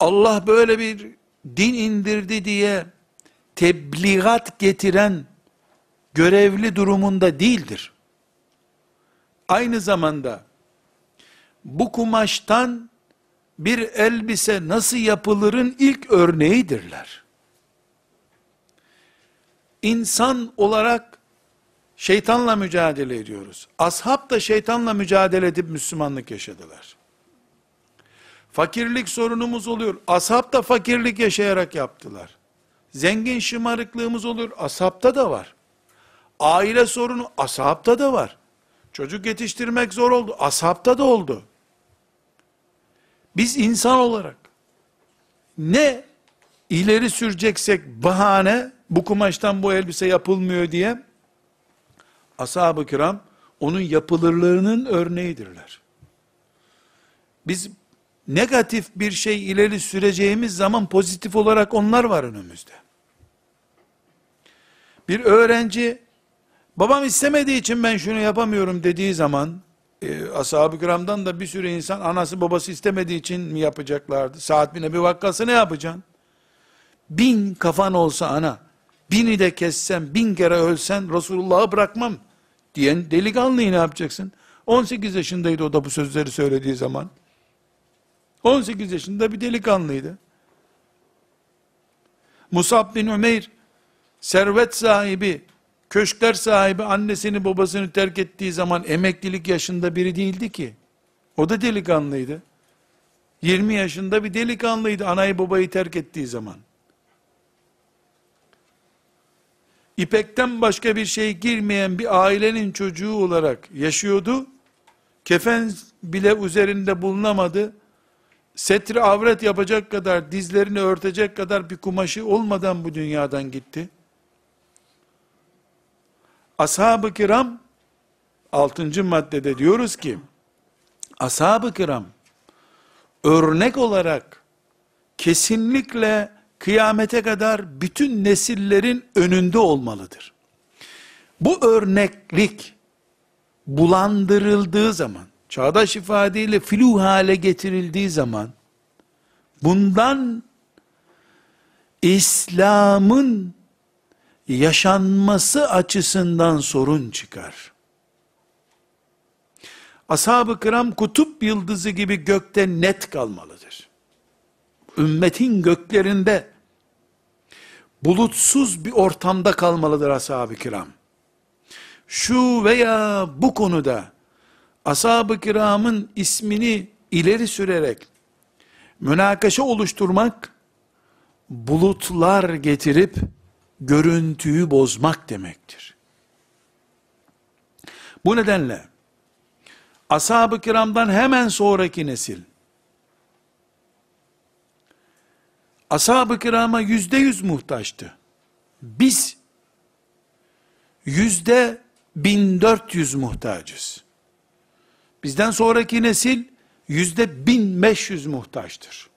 A: Allah böyle bir din indirdi diye tebliğat getiren görevli durumunda değildir. Aynı zamanda bu kumaştan bir elbise nasıl yapılırın ilk örneğidirler. İnsan olarak şeytanla mücadele ediyoruz. Ashab da şeytanla mücadele edip Müslümanlık yaşadılar. Fakirlik sorunumuz oluyor. Ashab da fakirlik yaşayarak yaptılar. Zengin şımarıklığımız olur. Ashabta da var. Aile sorunu ashabta da var. Çocuk yetiştirmek zor oldu. Ashabta da oldu. Biz insan olarak ne ileri süreceksek bahane bu kumaştan bu elbise yapılmıyor diye ashab-ı kiram onun yapılırlığının örneğidirler. Biz negatif bir şey ileri süreceğimiz zaman pozitif olarak onlar var önümüzde. Bir öğrenci babam istemediği için ben şunu yapamıyorum dediği zaman e, ashab-ı kiramdan da bir sürü insan anası babası istemediği için mi yapacaklardı? Saat bin bir vakası ne yapacaksın? Bin kafan olsa ana, bini de kessen, bin kere ölsen Resulullah'ı bırakmam diyen delikanlıyı ne yapacaksın? 18 yaşındaydı o da bu sözleri söylediği zaman. 18 yaşında bir delikanlıydı. Musab bin Ömeyr, servet sahibi, köşkler sahibi annesini babasını terk ettiği zaman emeklilik yaşında biri değildi ki. O da delikanlıydı. 20 yaşında bir delikanlıydı anayı babayı terk ettiği zaman. İpekten başka bir şey girmeyen bir ailenin çocuğu olarak yaşıyordu. Kefen bile üzerinde bulunamadı. Setri avret yapacak kadar, dizlerini örtecek kadar bir kumaşı olmadan bu dünyadan gitti. Ashab-ı kiram, altıncı maddede diyoruz ki, ashab-ı kiram, örnek olarak, kesinlikle kıyamete kadar bütün nesillerin önünde olmalıdır. Bu örneklik, bulandırıldığı zaman, çağdaş ifadeyle flu hale getirildiği zaman, bundan İslam'ın yaşanması açısından sorun çıkar. Ashab-ı kiram kutup yıldızı gibi gökte net kalmalıdır. Ümmetin göklerinde bulutsuz bir ortamda kalmalıdır ashab-ı kiram. Şu veya bu konuda ashab-ı kiramın ismini ileri sürerek münakaşa oluşturmak bulutlar getirip görüntüyü bozmak demektir. Bu nedenle ashab-ı kiramdan hemen sonraki nesil ashab-ı kirama yüzde yüz muhtaçtı. Biz yüzde bin dört yüz muhtacız. Bizden sonraki nesil yüzde bin beş yüz muhtaçtır.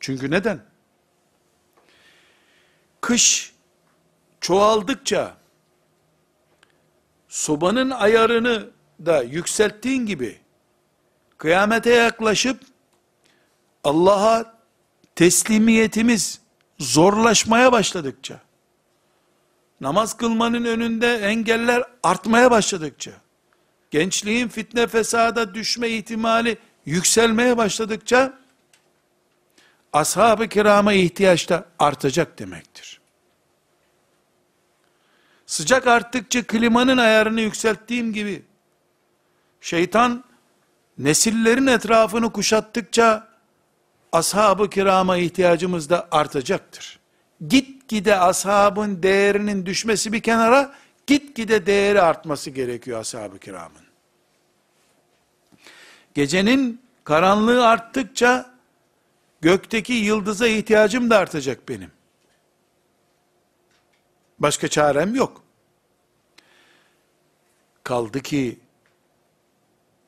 A: Çünkü neden? Kış çoğaldıkça sobanın ayarını da yükselttiğin gibi kıyamete yaklaşıp Allah'a teslimiyetimiz zorlaşmaya başladıkça namaz kılmanın önünde engeller artmaya başladıkça gençliğin fitne fesada düşme ihtimali yükselmeye başladıkça ashab-ı kirama ihtiyaç da artacak demektir. Sıcak arttıkça klimanın ayarını yükselttiğim gibi şeytan nesillerin etrafını kuşattıkça ashab-ı kirama ihtiyacımız da artacaktır. Gitgide ashabın değerinin düşmesi bir kenara, gitgide değeri artması gerekiyor ashab-ı kiramın. Gecenin karanlığı arttıkça, gökteki yıldıza ihtiyacım da artacak benim. Başka çarem yok. Kaldı ki,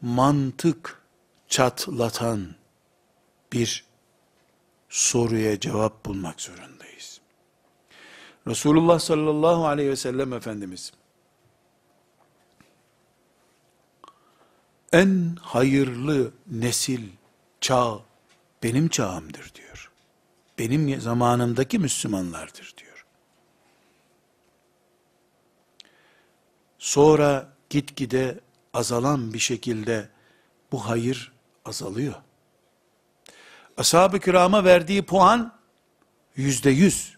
A: mantık çatlatan bir soruya cevap bulmak zorundayız. Resulullah sallallahu aleyhi ve sellem Efendimiz en hayırlı nesil, çağ benim çağımdır diyor. Benim zamanımdaki Müslümanlardır diyor. Sonra gitgide azalan bir şekilde bu hayır azalıyor. Ashab-ı kirama verdiği puan yüzde yüz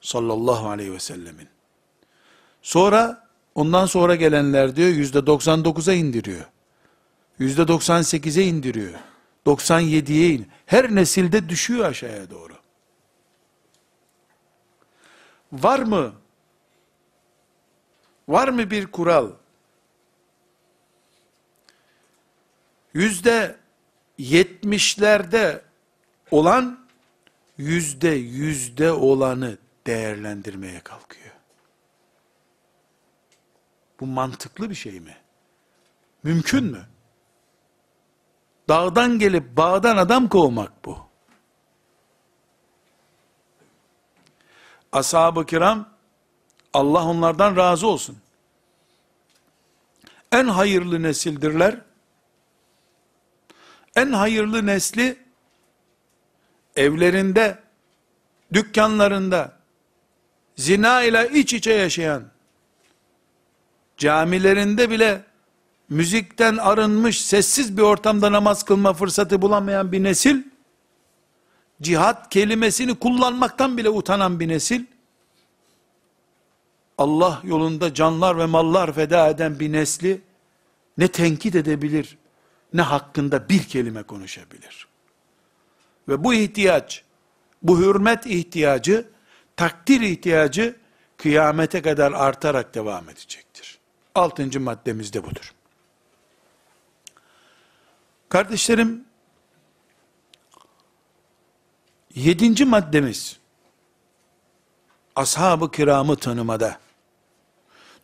A: sallallahu aleyhi ve sellemin. Sonra ondan sonra gelenler diyor yüzde 99'a indiriyor. Yüzde 98'e indiriyor. 97'ye in. Her nesilde düşüyor aşağıya doğru. Var mı? Var mı bir kural? Yüzde yetmişlerde olan yüzde yüzde olanı değerlendirmeye kalkıyor. Bu mantıklı bir şey mi? Mümkün mü? Dağdan gelip bağdan adam kovmak bu. Ashab-ı kiram, Allah onlardan razı olsun. En hayırlı nesildirler. En hayırlı nesli, evlerinde, dükkanlarında, zina ile iç içe yaşayan, camilerinde bile müzikten arınmış, sessiz bir ortamda namaz kılma fırsatı bulamayan bir nesil, cihat kelimesini kullanmaktan bile utanan bir nesil, Allah yolunda canlar ve mallar feda eden bir nesli, ne tenkit edebilir, ne hakkında bir kelime konuşabilir. Ve bu ihtiyaç, bu hürmet ihtiyacı, takdir ihtiyacı, kıyamete kadar artarak devam edecektir. Altıncı maddemiz de budur. Kardeşlerim, yedinci maddemiz, ashab-ı kiramı tanımada,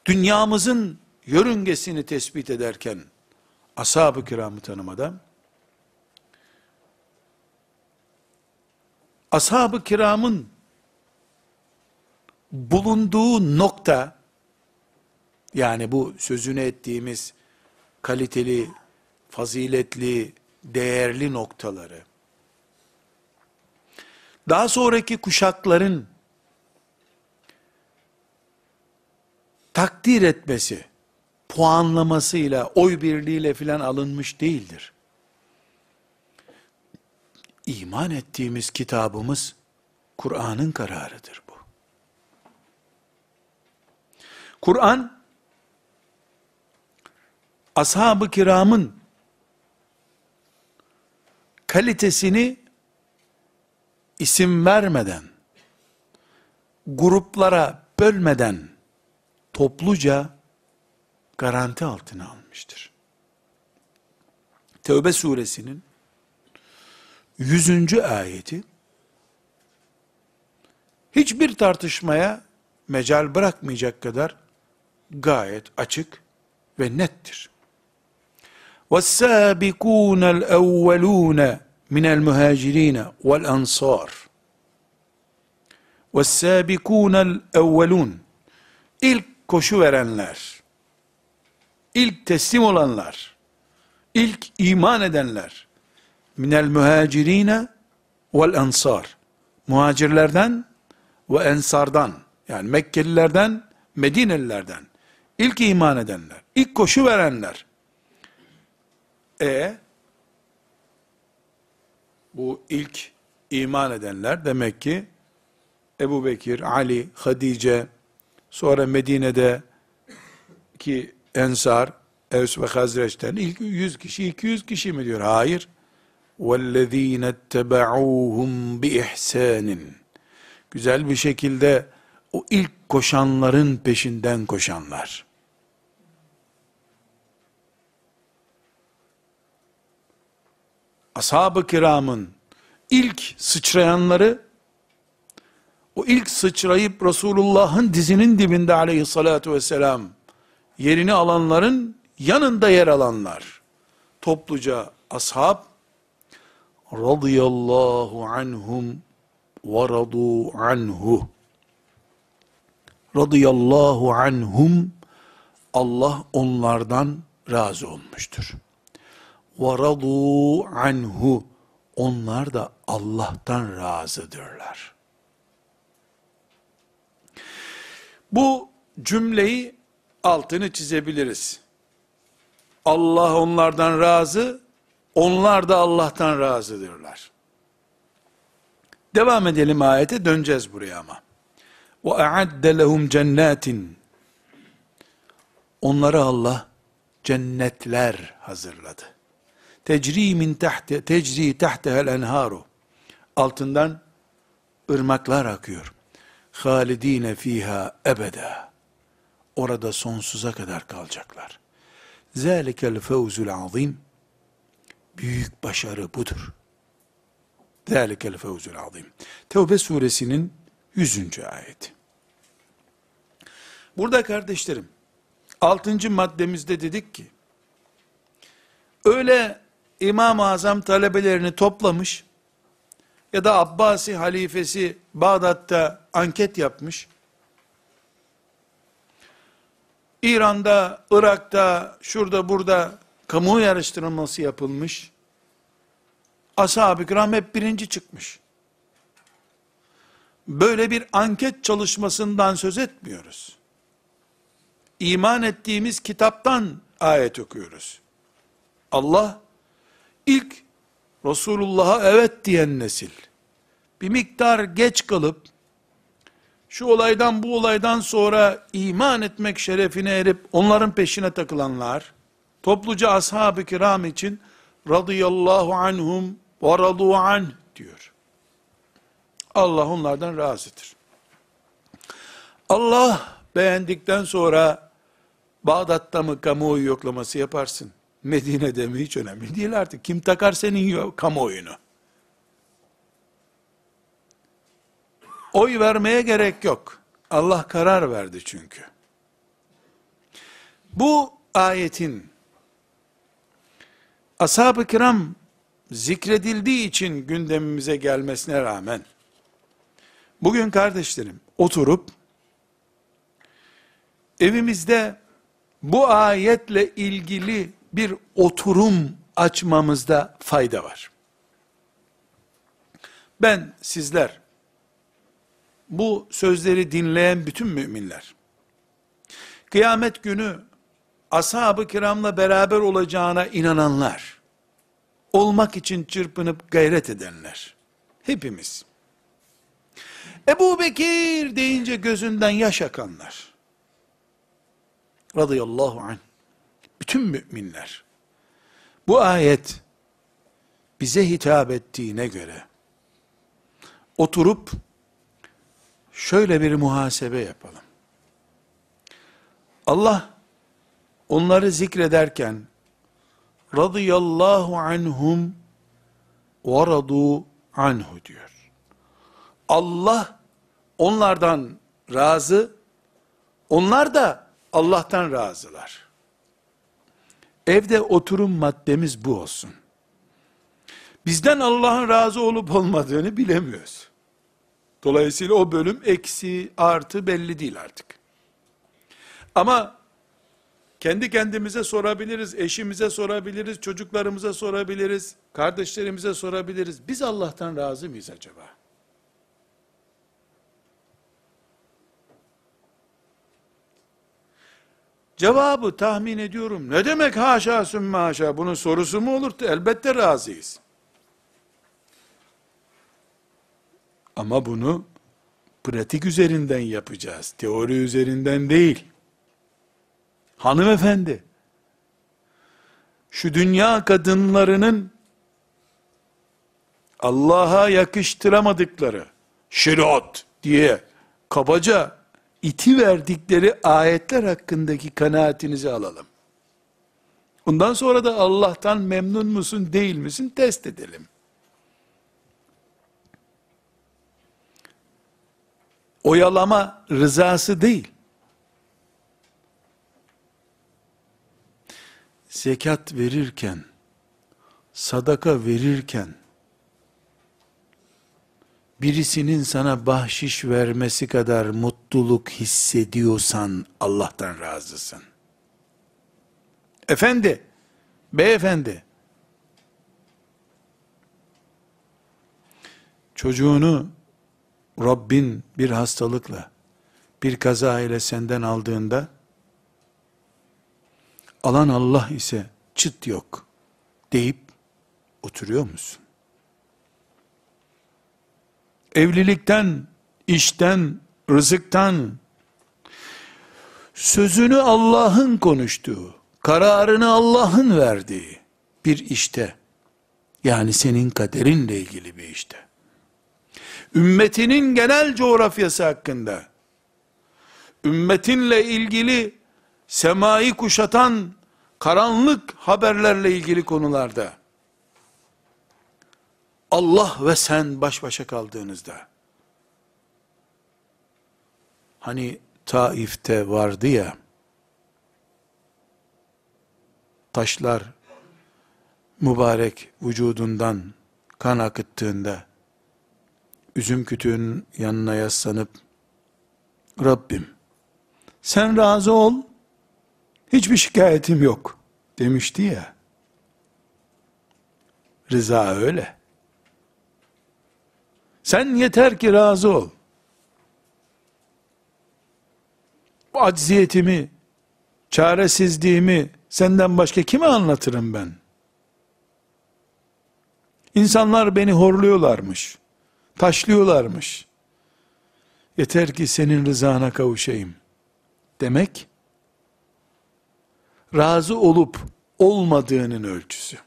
A: dünyamızın yörüngesini tespit ederken, ashab-ı kiramı tanımada, ashab-ı kiramın bulunduğu nokta, yani bu sözünü ettiğimiz kaliteli, faziletli, değerli noktaları, daha sonraki kuşakların takdir etmesi, puanlamasıyla, oy birliğiyle filan alınmış değildir. İman ettiğimiz kitabımız, Kur'an'ın kararıdır bu. Kur'an, ashab-ı kiramın kalitesini isim vermeden, gruplara bölmeden, topluca garanti altına almıştır. Tevbe suresinin 100. ayeti hiçbir tartışmaya mecal bırakmayacak kadar gayet açık ve nettir. وَالسَّابِقُونَ الْاَوَّلُونَ مِنَ الْمُهَاجِرِينَ وَالْاَنْصَارِ وَالسَّابِقُونَ الْاَوَّلُونَ İlk koşu verenler, ilk teslim olanlar, ilk iman edenler, minel muhacirine vel ensar, muhacirlerden ve ensardan, yani Mekkelilerden, Medinelilerden, ilk iman edenler, ilk koşu verenler, e bu ilk iman edenler demek ki Ebu Bekir, Ali, Hadice, sonra Medine'de ki Ensar, Evs ve Hazreç'ten ilk 100 kişi, 200 kişi mi diyor? Hayır. وَالَّذ۪ينَ اتَّبَعُوهُمْ بِإِحْسَانٍ Güzel bir şekilde o ilk koşanların peşinden koşanlar. Ashab-ı kiramın ilk sıçrayanları, o ilk sıçrayıp Resulullah'ın dizinin dibinde aleyhissalatu vesselam, yerini alanların yanında yer alanlar, topluca ashab radıyallahu anhum ve radu anhu radıyallahu anhum Allah onlardan razı olmuştur. Radu anhu onlar da Allah'tan razıdırlar. Bu cümleyi altını çizebiliriz. Allah onlardan razı, onlar da Allah'tan razıdırlar. Devam edelim ayete döneceğiz buraya ama. A'adde lehum cennetin. Onlara Allah cennetler hazırladı. Tecri min tahte tecri tahtehel enharu. Altından ırmaklar akıyor. Halidine fiha ebeda. Orada sonsuza kadar kalacaklar. Zalikel fevzul azim. Büyük başarı budur. Zalikel fevzul azim. Tevbe suresinin 100. ayeti. Burada kardeşlerim, 6. maddemizde dedik ki, öyle İmam-ı Azam talebelerini toplamış, ya da Abbasi halifesi Bağdat'ta anket yapmış, İran'da, Irak'ta, şurada burada kamuoyu araştırılması yapılmış. Ashab-ı kiram hep birinci çıkmış. Böyle bir anket çalışmasından söz etmiyoruz. İman ettiğimiz kitaptan ayet okuyoruz. Allah ilk Resulullah'a evet diyen nesil, bir miktar geç kalıp, şu olaydan bu olaydan sonra iman etmek şerefine erip onların peşine takılanlar, topluca ashab-ı kiram için radıyallahu anhum ve radu anh diyor. Allah onlardan razıdır. Allah beğendikten sonra Bağdat'ta mı kamuoyu yoklaması yaparsın? Medine'de mi hiç önemli değil artık. Kim takar senin kamuoyunu? Oy vermeye gerek yok. Allah karar verdi çünkü. Bu ayetin ashab-ı kiram zikredildiği için gündemimize gelmesine rağmen bugün kardeşlerim oturup evimizde bu ayetle ilgili bir oturum açmamızda fayda var. Ben sizler bu sözleri dinleyen bütün müminler, kıyamet günü ashab-ı kiramla beraber olacağına inananlar, olmak için çırpınıp gayret edenler, hepimiz, Ebu Bekir deyince gözünden yaş akanlar, radıyallahu anh, bütün müminler, bu ayet, bize hitap ettiğine göre, oturup, şöyle bir muhasebe yapalım. Allah onları zikrederken radıyallahu anhum ve radu anhu diyor. Allah onlardan razı, onlar da Allah'tan razılar. Evde oturum maddemiz bu olsun. Bizden Allah'ın razı olup olmadığını bilemiyoruz. Dolayısıyla o bölüm eksi artı belli değil artık. Ama kendi kendimize sorabiliriz, eşimize sorabiliriz, çocuklarımıza sorabiliriz, kardeşlerimize sorabiliriz. Biz Allah'tan razı mıyız acaba? Cevabı tahmin ediyorum. Ne demek haşa sümme haşa? Bunun sorusu mu olur? Elbette razıyız. Ama bunu pratik üzerinden yapacağız. Teori üzerinden değil. Hanımefendi, şu dünya kadınlarının Allah'a yakıştıramadıkları şeriat diye kabaca iti verdikleri ayetler hakkındaki kanaatinizi alalım. Ondan sonra da Allah'tan memnun musun değil misin test edelim. oyalama rızası değil. Zekat verirken sadaka verirken, birisinin sana bahşiş vermesi kadar mutluluk hissediyorsan Allah'tan razısın. Efendi, beyefendi, çocuğunu Rabbin bir hastalıkla, bir kaza ile senden aldığında, alan Allah ise çıt yok deyip oturuyor musun? Evlilikten, işten, rızıktan, sözünü Allah'ın konuştuğu, kararını Allah'ın verdiği bir işte, yani senin kaderinle ilgili bir işte, ümmetinin genel coğrafyası hakkında, ümmetinle ilgili semayı kuşatan karanlık haberlerle ilgili konularda, Allah ve sen baş başa kaldığınızda, hani Taif'te vardı ya, taşlar mübarek vücudundan kan akıttığında, üzüm kütüğünün yanına yaslanıp, Rabbim, sen razı ol, hiçbir şikayetim yok, demişti ya. Rıza öyle. Sen yeter ki razı ol. Bu acziyetimi, çaresizliğimi senden başka kime anlatırım ben? İnsanlar beni horluyorlarmış, taşlıyorlarmış. Yeter ki senin rızana kavuşayım. Demek, razı olup olmadığının ölçüsü.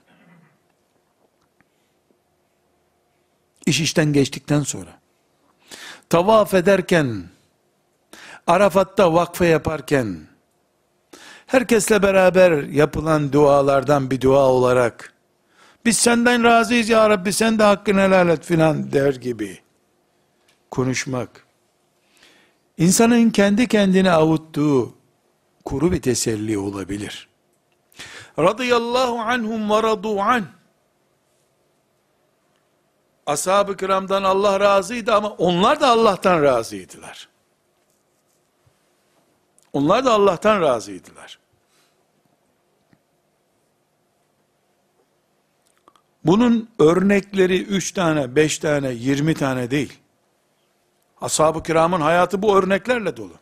A: İş işten geçtikten sonra, tavaf ederken, Arafat'ta vakfe yaparken, herkesle beraber yapılan dualardan bir dua olarak, biz senden razıyız ya Rabbi sen de hakkını helal et filan der gibi konuşmak, insanın kendi kendine avuttuğu kuru bir teselli olabilir. Radıyallahu anhum ve radu anh ashab-ı kiramdan Allah razıydı ama onlar da Allah'tan razıydılar. Onlar da Allah'tan razıydılar. Bunun örnekleri üç tane, beş tane, yirmi tane değil. Ashab-ı kiramın hayatı bu örneklerle dolu.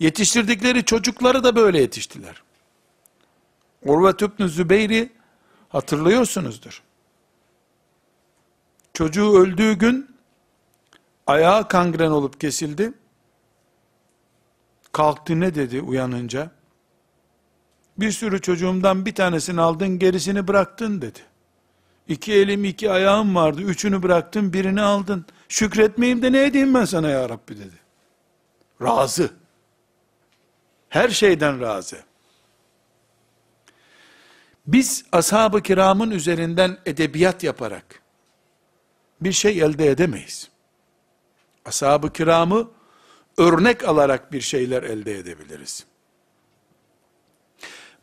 A: Yetiştirdikleri çocukları da böyle yetiştiler. Urve ibn Zübeyri hatırlıyorsunuzdur. Çocuğu öldüğü gün ayağı kangren olup kesildi. Kalktı ne dedi uyanınca? Bir sürü çocuğumdan bir tanesini aldın gerisini bıraktın dedi. İki elim iki ayağım vardı. Üçünü bıraktın birini aldın. Şükretmeyeyim de ne edeyim ben sana ya Rabbi dedi. Razı. Her şeyden razı. Biz ashab-ı kiramın üzerinden edebiyat yaparak, bir şey elde edemeyiz. Ashab-ı kiramı örnek alarak bir şeyler elde edebiliriz.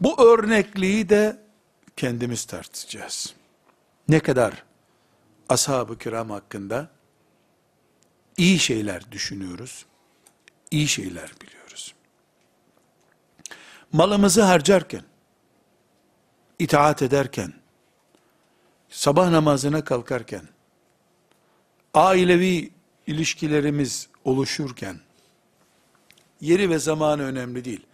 A: Bu örnekliği de kendimiz tartacağız. Ne kadar ashab-ı kiram hakkında iyi şeyler düşünüyoruz, iyi şeyler biliyoruz. Malımızı harcarken, itaat ederken, sabah namazına kalkarken, ailevi ilişkilerimiz oluşurken, yeri ve zamanı önemli değil.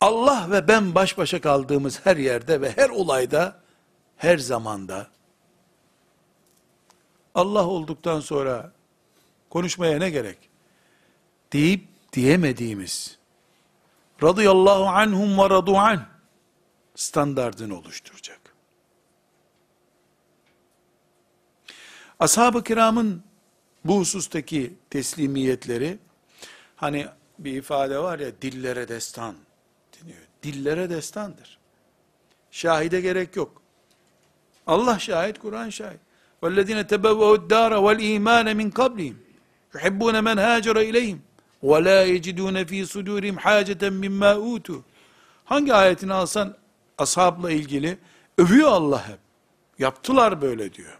A: Allah ve ben baş başa kaldığımız her yerde ve her olayda, her zamanda, Allah olduktan sonra konuşmaya ne gerek? Deyip diyemediğimiz, radıyallahu anhum ve radu an, standartını oluşturacak. Ashab-ı kiramın bu husustaki teslimiyetleri, hani bir ifade var ya, dillere destan deniyor. Dillere destandır. Şahide gerek yok. Allah şahit, Kur'an şahit. وَالَّذِينَ تَبَوَّهُ الدَّارَ وَالْا۪يمَانَ مِنْ قَبْلِهِمْ يُحِبُّونَ مَنْ هَاجَرَ اِلَيْهِمْ وَلَا يَجِدُونَ ف۪ي صُدُورِهِمْ حَاجَةً مِمَّا اُوتُوا Hangi ayetini alsan ashabla ilgili övüyor Allah hep. Yaptılar böyle diyor.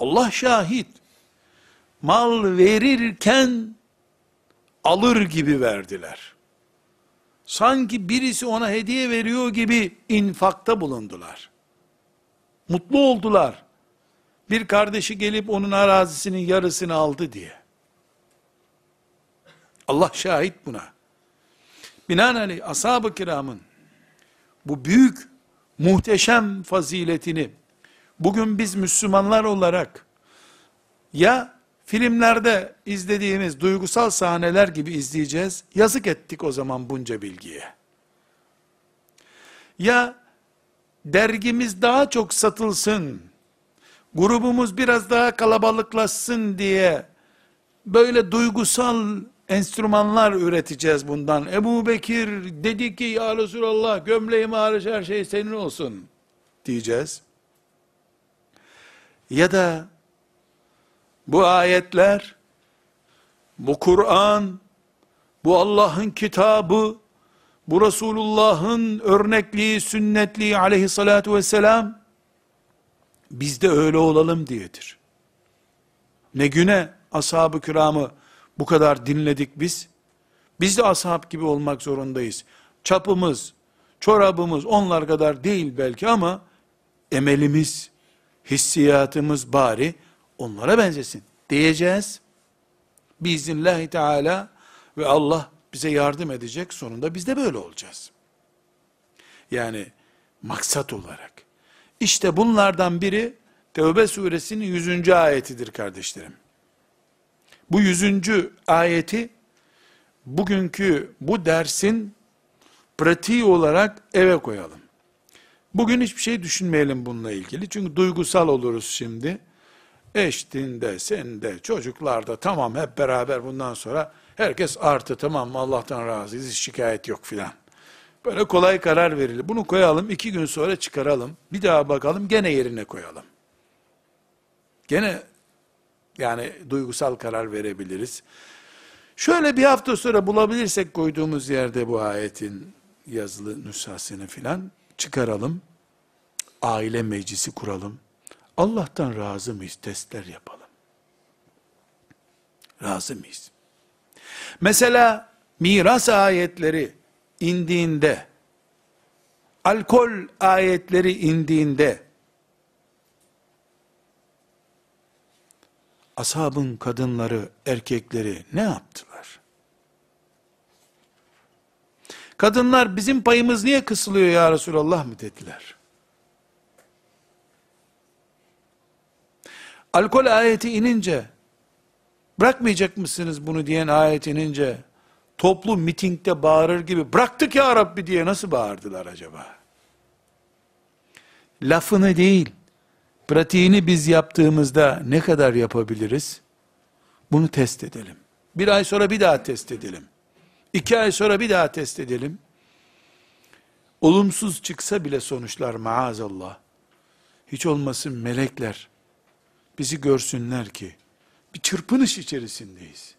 A: Allah şahit. Mal verirken alır gibi verdiler. Sanki birisi ona hediye veriyor gibi infakta bulundular. Mutlu oldular. Bir kardeşi gelip onun arazisinin yarısını aldı diye. Allah şahit buna. Binaenaleyh ashab-ı kiramın bu büyük muhteşem faziletini bugün biz Müslümanlar olarak ya filmlerde izlediğimiz duygusal sahneler gibi izleyeceğiz. Yazık ettik o zaman bunca bilgiye. Ya dergimiz daha çok satılsın, grubumuz biraz daha kalabalıklaşsın diye böyle duygusal enstrümanlar üreteceğiz bundan. Ebu Bekir dedi ki ya Resulallah gömleğim hariç her şey senin olsun diyeceğiz. Ya da bu ayetler, bu Kur'an, bu Allah'ın kitabı, bu Resulullah'ın örnekliği, sünnetliği aleyhissalatu vesselam, biz de öyle olalım diyedir. Ne güne ashab-ı kiramı bu kadar dinledik biz. Biz de ashab gibi olmak zorundayız. Çapımız, çorabımız onlar kadar değil belki ama emelimiz, hissiyatımız bari onlara benzesin diyeceğiz. Biiznillahü Teala ve Allah bize yardım edecek sonunda biz de böyle olacağız. Yani maksat olarak. İşte bunlardan biri Tevbe suresinin 100. ayetidir kardeşlerim. Bu 100. ayeti bugünkü bu dersin pratiği olarak eve koyalım. Bugün hiçbir şey düşünmeyelim bununla ilgili. Çünkü duygusal oluruz şimdi. Eştinde, sende, çocuklarda tamam hep beraber bundan sonra herkes artı tamam Allah'tan razıyız hiç şikayet yok filan. Böyle kolay karar verilir. Bunu koyalım iki gün sonra çıkaralım. Bir daha bakalım gene yerine koyalım. Gene yani duygusal karar verebiliriz. Şöyle bir hafta sonra bulabilirsek koyduğumuz yerde bu ayetin yazılı nüshasını filan çıkaralım. Aile meclisi kuralım. Allah'tan razı mıyız? Testler yapalım. Razı mıyız? Mesela miras ayetleri indiğinde, alkol ayetleri indiğinde, ashabın kadınları, erkekleri ne yaptılar? Kadınlar bizim payımız niye kısılıyor ya Resulallah mı dediler. Alkol ayeti inince, bırakmayacak mısınız bunu diyen ayet inince, toplu mitingde bağırır gibi, bıraktık ya Rabbi diye nasıl bağırdılar acaba? Lafını değil, pratiğini biz yaptığımızda ne kadar yapabiliriz? Bunu test edelim. Bir ay sonra bir daha test edelim. İki ay sonra bir daha test edelim. Olumsuz çıksa bile sonuçlar maazallah. Hiç olmasın melekler bizi görsünler ki bir çırpınış içerisindeyiz.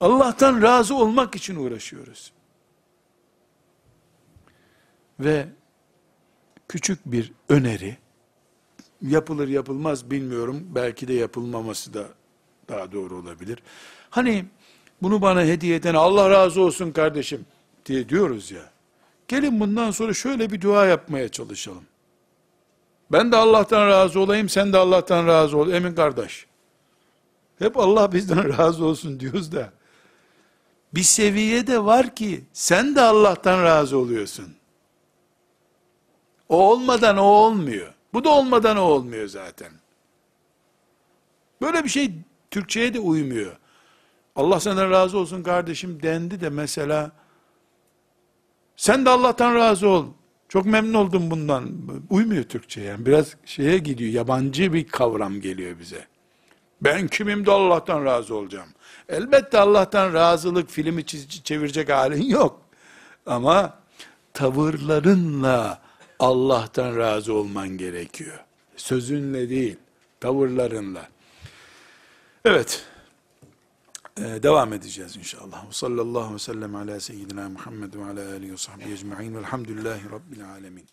A: Allah'tan razı olmak için uğraşıyoruz. Ve küçük bir öneri yapılır yapılmaz bilmiyorum. Belki de yapılmaması da daha doğru olabilir. Hani bunu bana hediye eden Allah razı olsun kardeşim diye diyoruz ya. Gelin bundan sonra şöyle bir dua yapmaya çalışalım. Ben de Allah'tan razı olayım, sen de Allah'tan razı ol. Emin kardeş. Hep Allah bizden razı olsun diyoruz da. Bir seviye de var ki sen de Allah'tan razı oluyorsun. O olmadan o olmuyor. Bu da olmadan o olmuyor zaten. Böyle bir şey Türkçe'ye de uymuyor. Allah senden razı olsun kardeşim dendi de mesela sen de Allah'tan razı ol. Çok memnun oldum bundan. Uymuyor Türkçe yani. Biraz şeye gidiyor. Yabancı bir kavram geliyor bize. Ben kimim de Allah'tan razı olacağım. Elbette Allah'tan razılık filmi çevirecek halin yok. Ama tavırlarınla Allah'tan razı olman gerekiyor. Sözünle değil, tavırlarınla. Evet. Ee, devam edeceğiz inşallah. Sallallahu aleyhi ve sellem ala seyyidina Muhammed ve ala alihi ve sahbihi ecma'in velhamdülillahi rabbil alemin.